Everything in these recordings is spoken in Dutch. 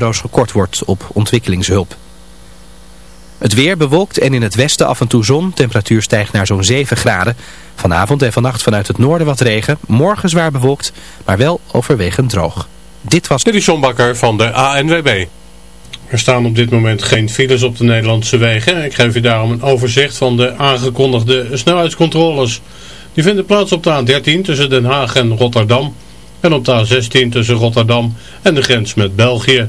euro's gekort wordt op ontwikkelingshulp. Het weer bewolkt en in het westen af en toe zon. Temperatuur stijgt naar zo'n 7 graden. Vanavond en vannacht vanuit het noorden wat regen. Morgen zwaar bewolkt, maar wel overwegend droog. Dit was... Dit is van de ANWB. Er staan op dit moment geen files op de Nederlandse wegen. Ik geef u daarom een overzicht van de aangekondigde snelheidscontroles. Die vinden plaats op de A13 tussen Den Haag en Rotterdam. En op de A16 tussen Rotterdam en de grens met België.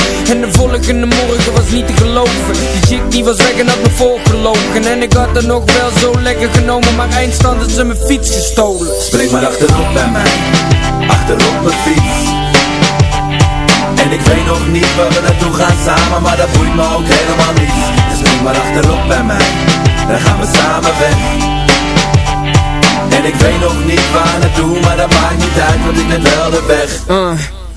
en de volgende morgen was niet te geloven Die chick die was weg en had me voorgelogen En ik had er nog wel zo lekker genomen Maar eindstand had ze mijn fiets gestolen Spring maar achterop bij mij, achterop mijn fiets. En ik weet nog niet waar we naartoe gaan samen, maar dat boeit me ook helemaal niet. Dus spring maar achterop bij mij, dan gaan we samen weg. En ik weet nog niet waar naartoe, maar dat maakt niet uit, want ik weet wel de weg. Uh.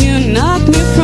you knock me from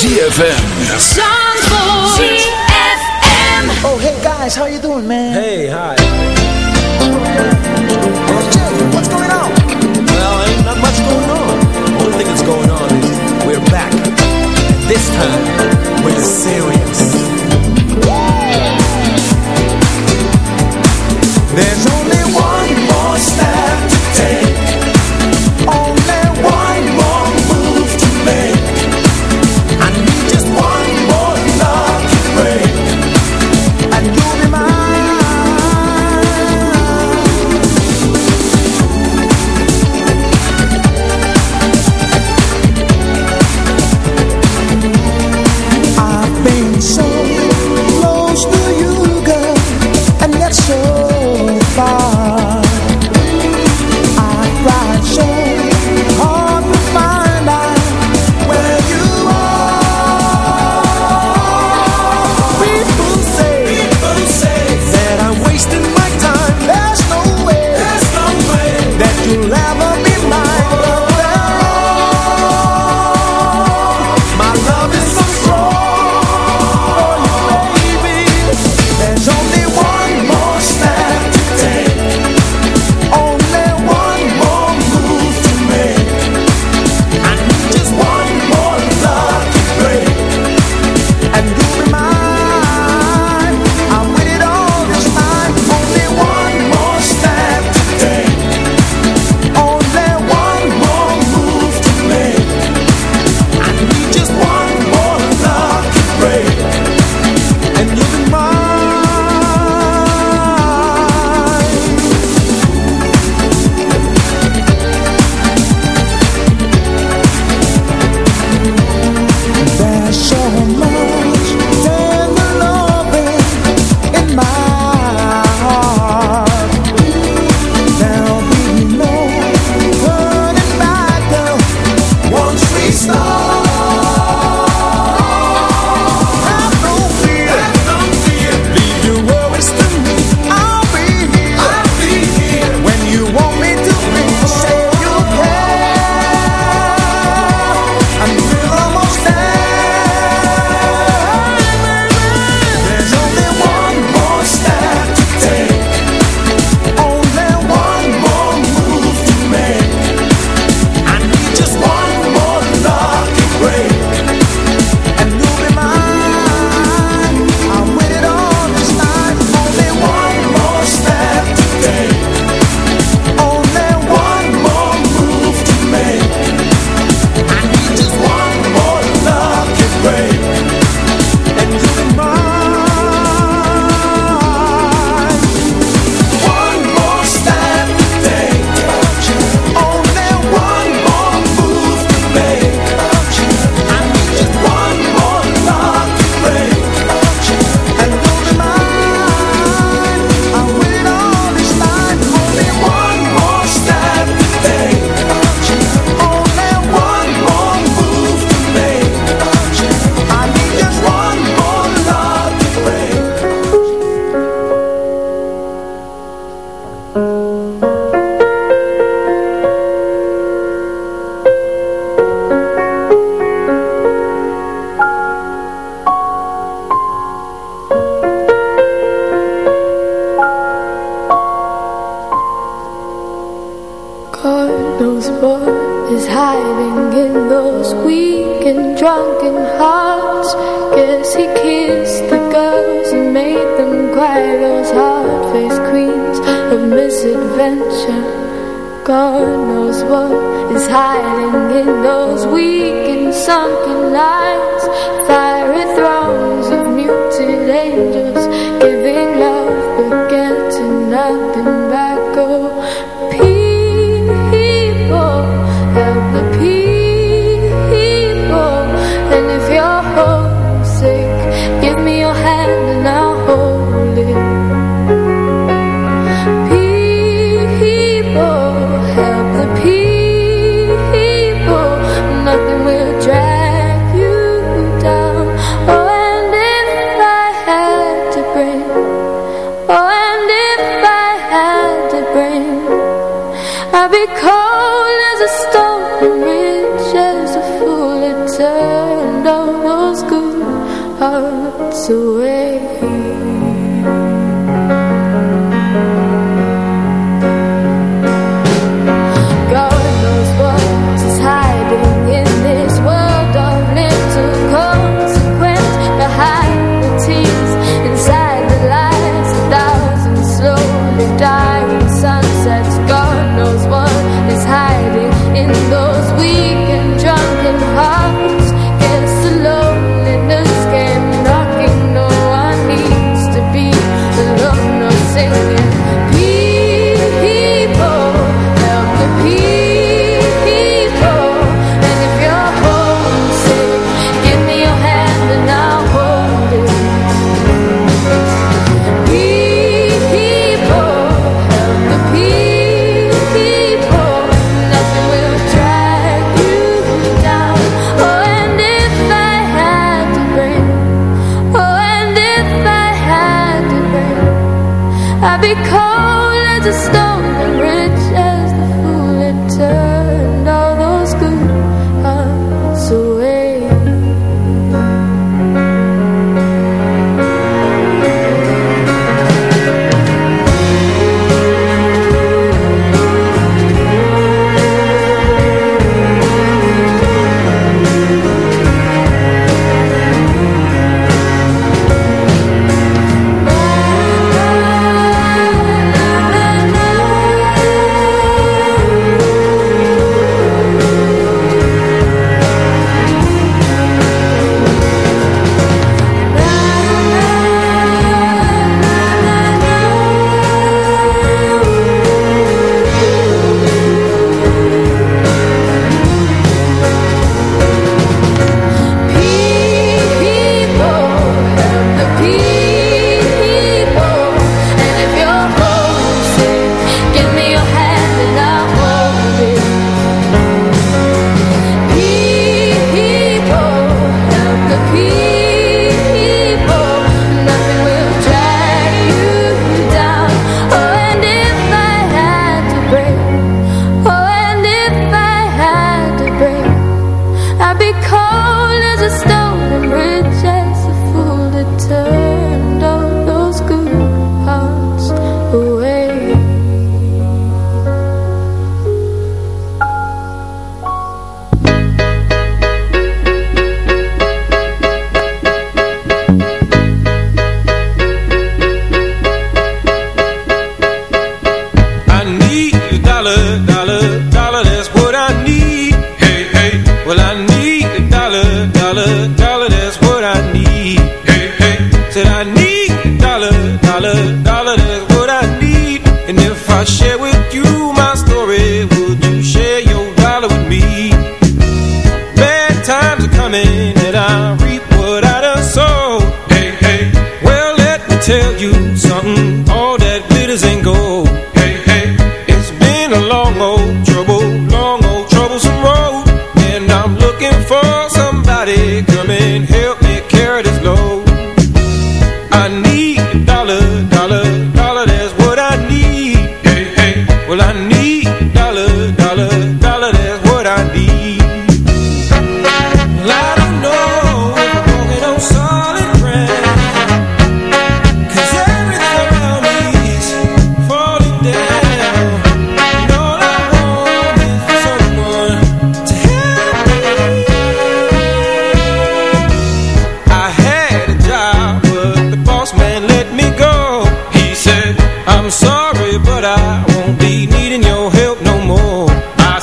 ZFM. Zandvoort. ZFM. Oh, hey guys, how you doing, man? Hey, hi. What's going on? Well, ain't not much going on. Only thing that's going on is we're back. This time, we're serious.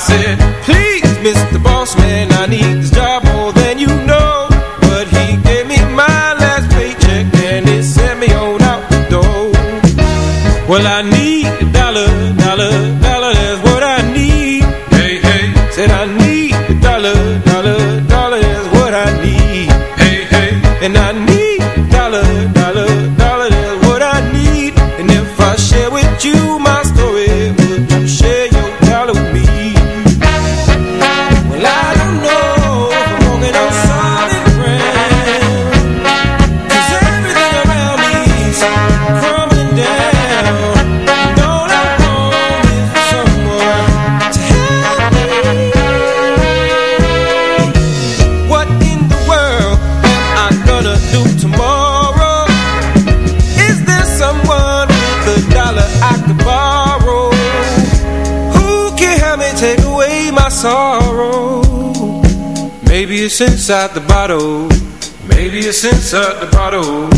Said, please, Mr. Boss Man, inside the bottle. Maybe it's at the bottle.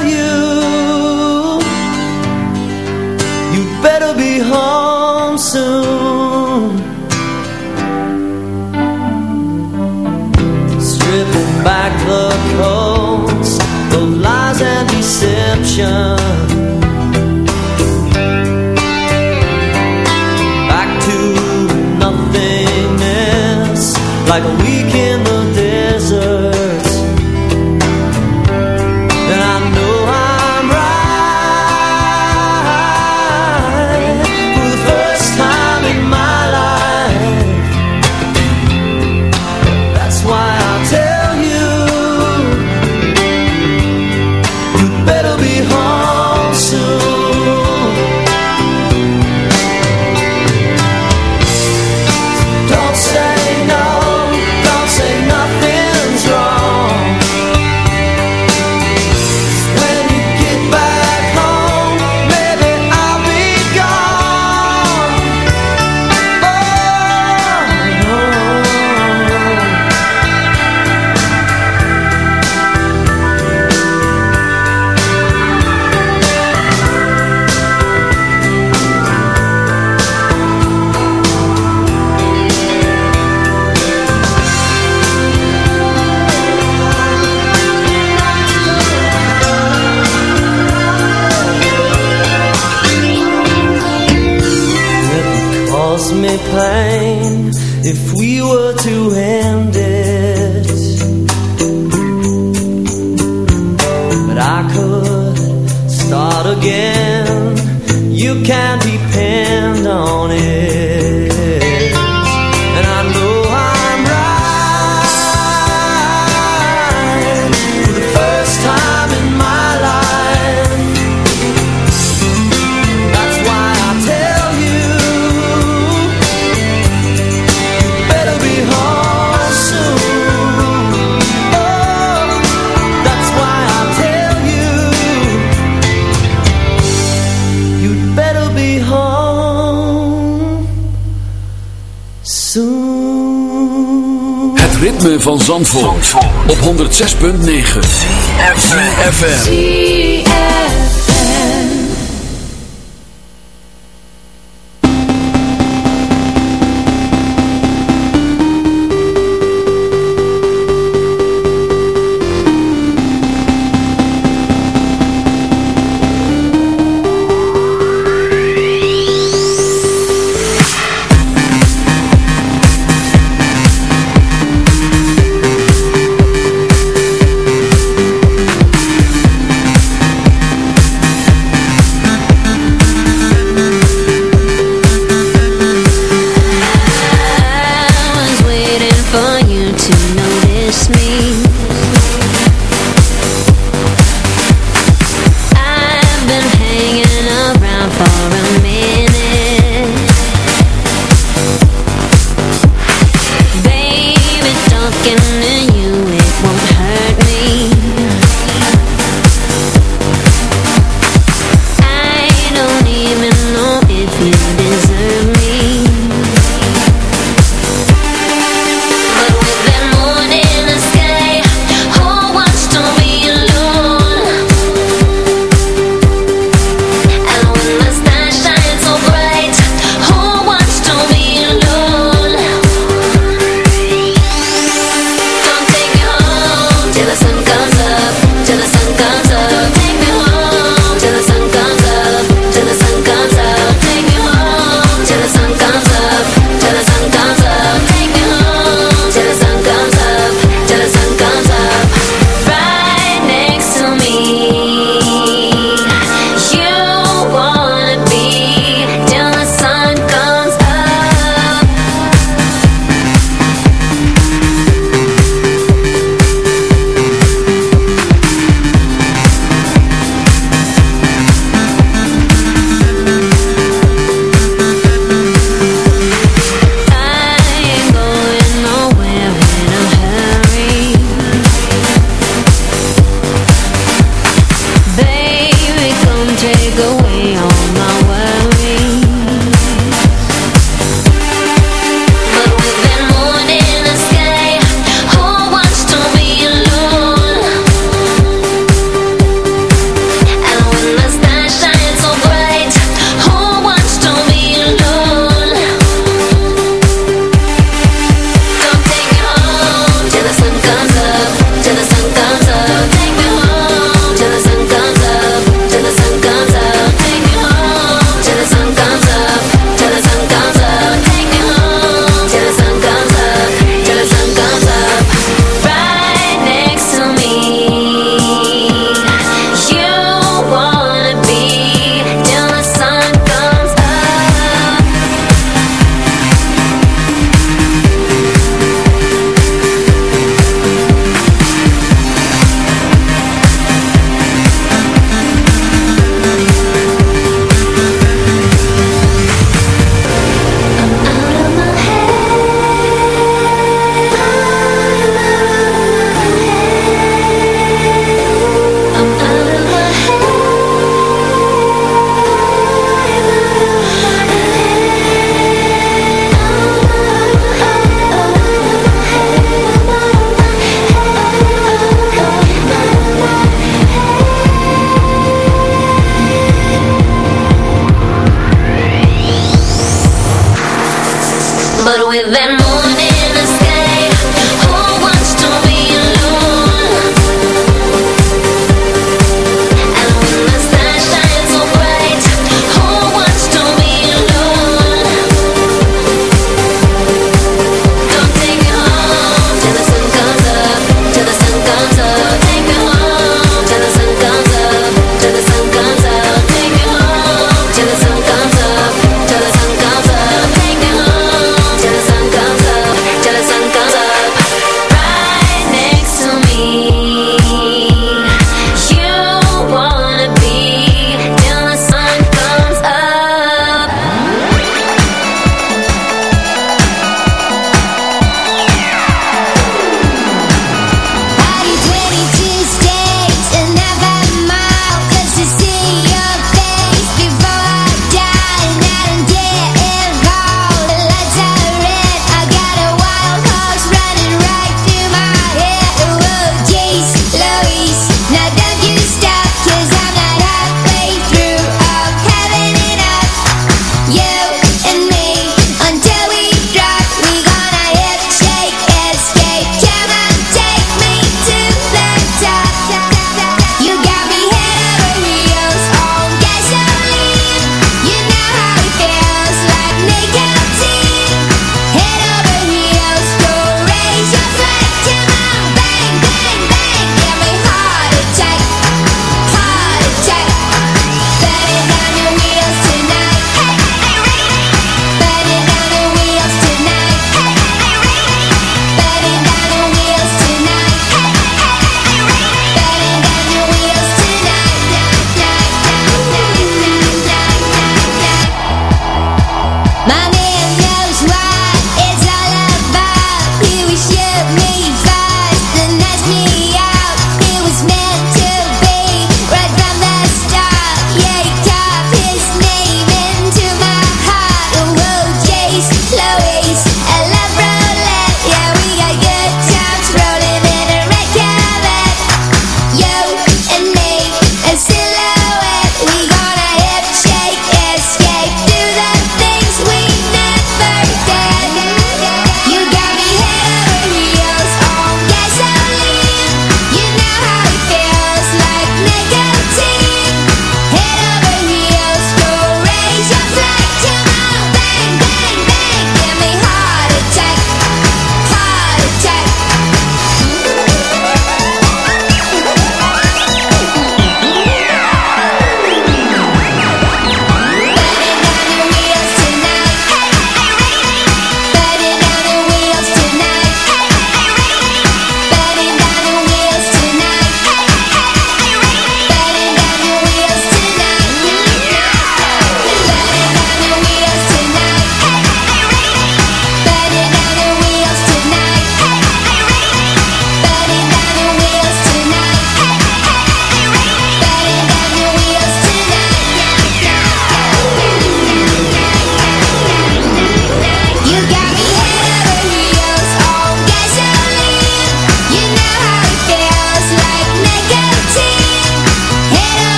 tell you. Op 106.9 FM. to notice me.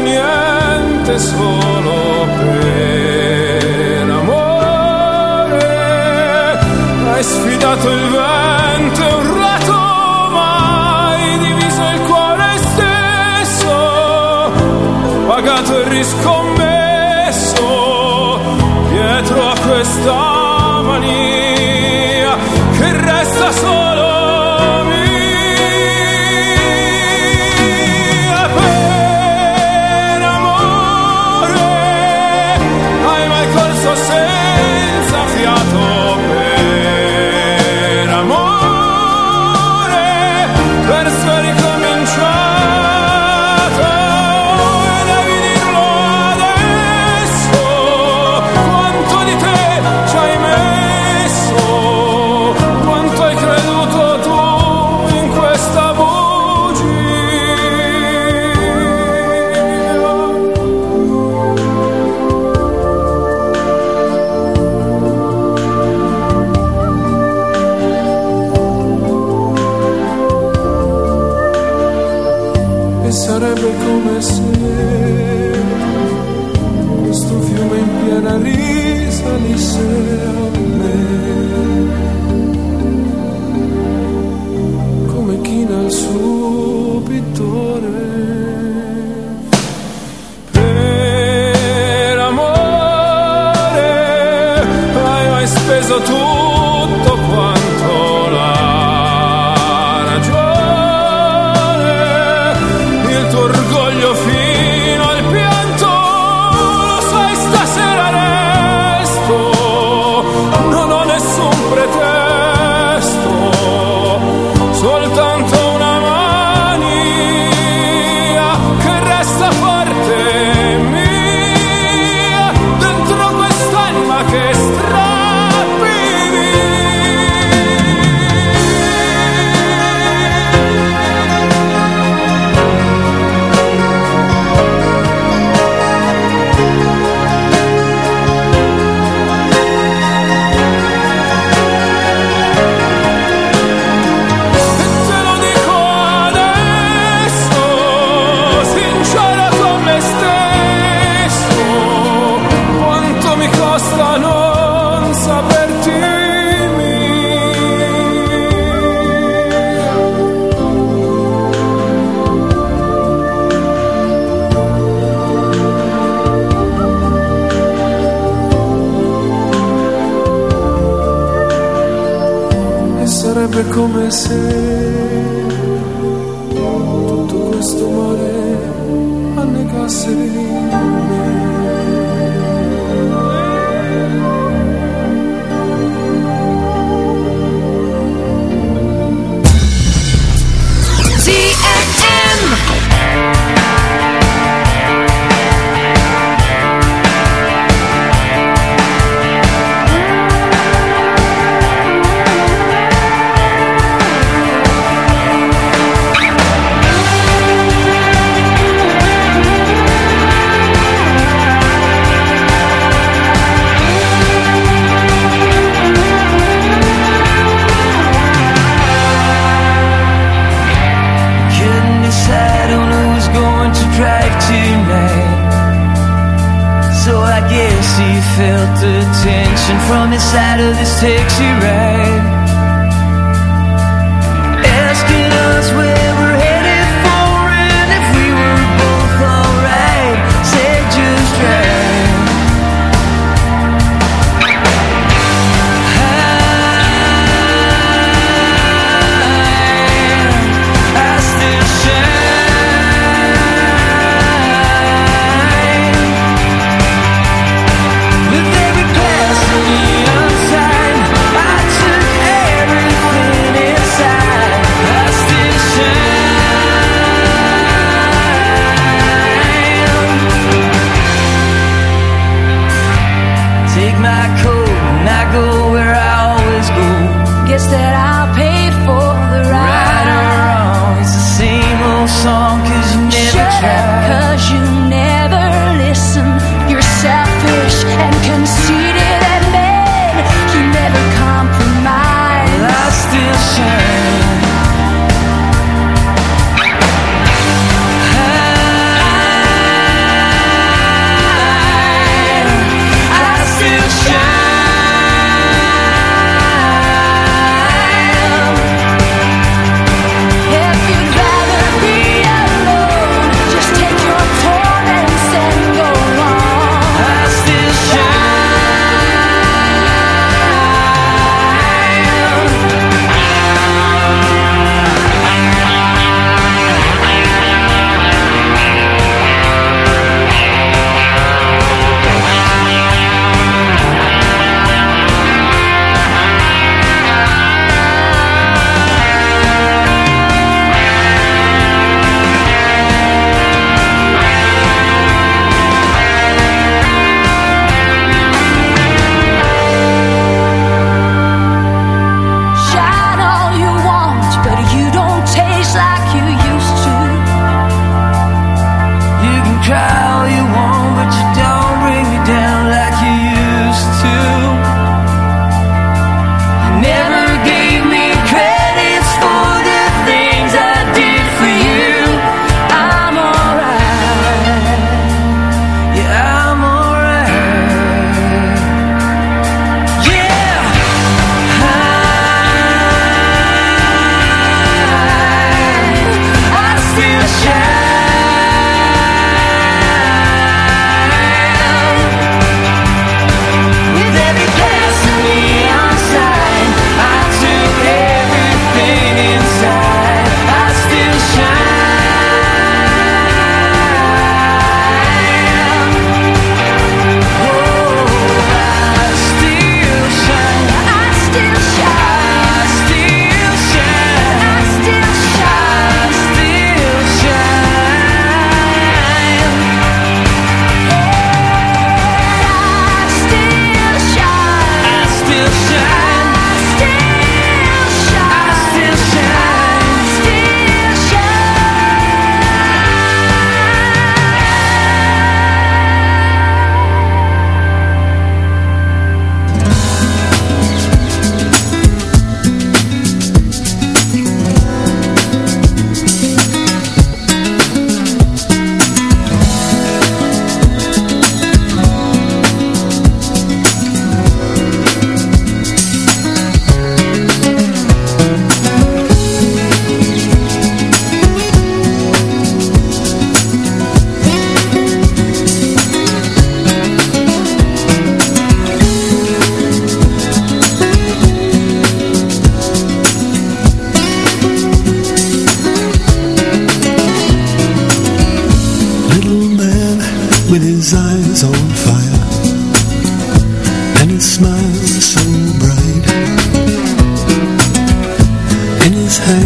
niente solo per amore. Hai sfidato il vento, un rato mai diviso il cuore stesso, pagato e riscommesso dietro a questa. costa non saperti sarebbe come se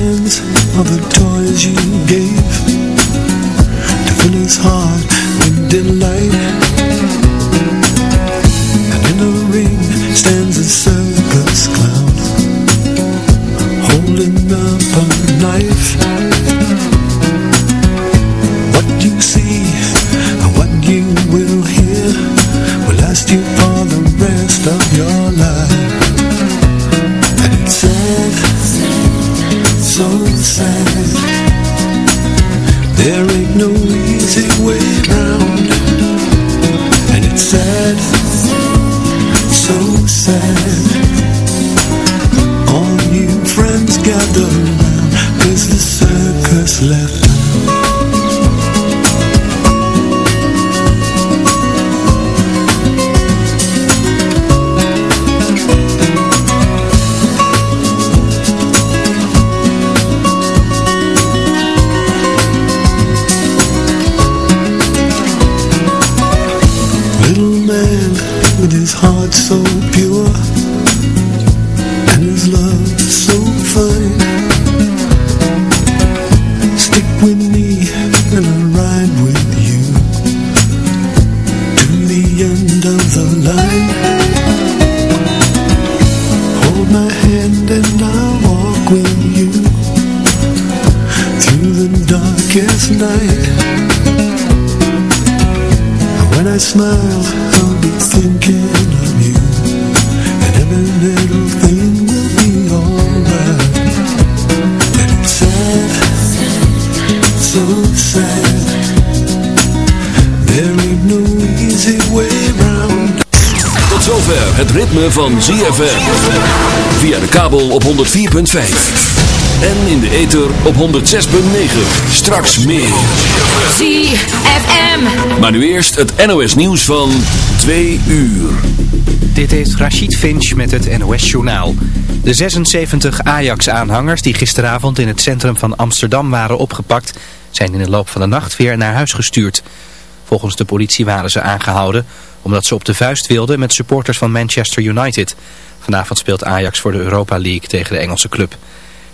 hands the toys you zover het ritme van ZFM. Via de kabel op 104.5. En in de ether op 106.9. Straks meer. ZFM. Maar nu eerst het NOS nieuws van 2 uur. Dit is Rachid Finch met het NOS Journaal. De 76 Ajax-aanhangers die gisteravond in het centrum van Amsterdam waren opgepakt... zijn in de loop van de nacht weer naar huis gestuurd. Volgens de politie waren ze aangehouden omdat ze op de vuist wilden met supporters van Manchester United. Vanavond speelt Ajax voor de Europa League tegen de Engelse club.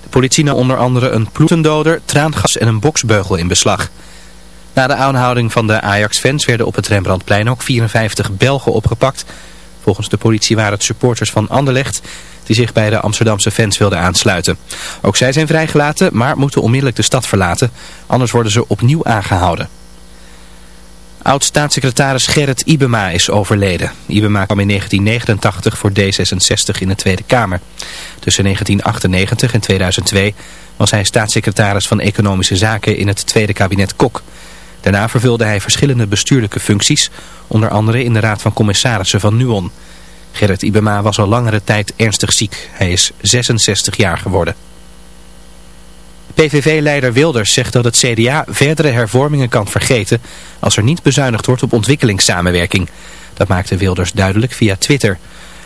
De politie nam onder andere een ploetendoder, traangas en een boksbeugel in beslag. Na de aanhouding van de Ajax-fans werden op het Rembrandtplein ook 54 Belgen opgepakt. Volgens de politie waren het supporters van Anderlecht die zich bij de Amsterdamse fans wilden aansluiten. Ook zij zijn vrijgelaten, maar moeten onmiddellijk de stad verlaten. Anders worden ze opnieuw aangehouden. Oud-staatssecretaris Gerrit Ibema is overleden. Ibema kwam in 1989 voor D66 in de Tweede Kamer. Tussen 1998 en 2002 was hij staatssecretaris van Economische Zaken in het Tweede Kabinet Kok. Daarna vervulde hij verschillende bestuurlijke functies, onder andere in de Raad van Commissarissen van Nuon. Gerrit Ibema was al langere tijd ernstig ziek. Hij is 66 jaar geworden. PVV-leider Wilders zegt dat het CDA verdere hervormingen kan vergeten als er niet bezuinigd wordt op ontwikkelingssamenwerking. Dat maakte Wilders duidelijk via Twitter.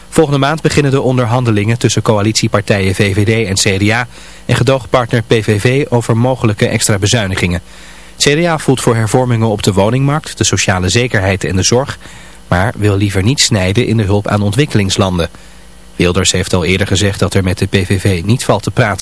Volgende maand beginnen de onderhandelingen tussen coalitiepartijen VVD en CDA en gedoogpartner PVV over mogelijke extra bezuinigingen. CDA voelt voor hervormingen op de woningmarkt, de sociale zekerheid en de zorg, maar wil liever niet snijden in de hulp aan ontwikkelingslanden. Wilders heeft al eerder gezegd dat er met de PVV niet valt te praten.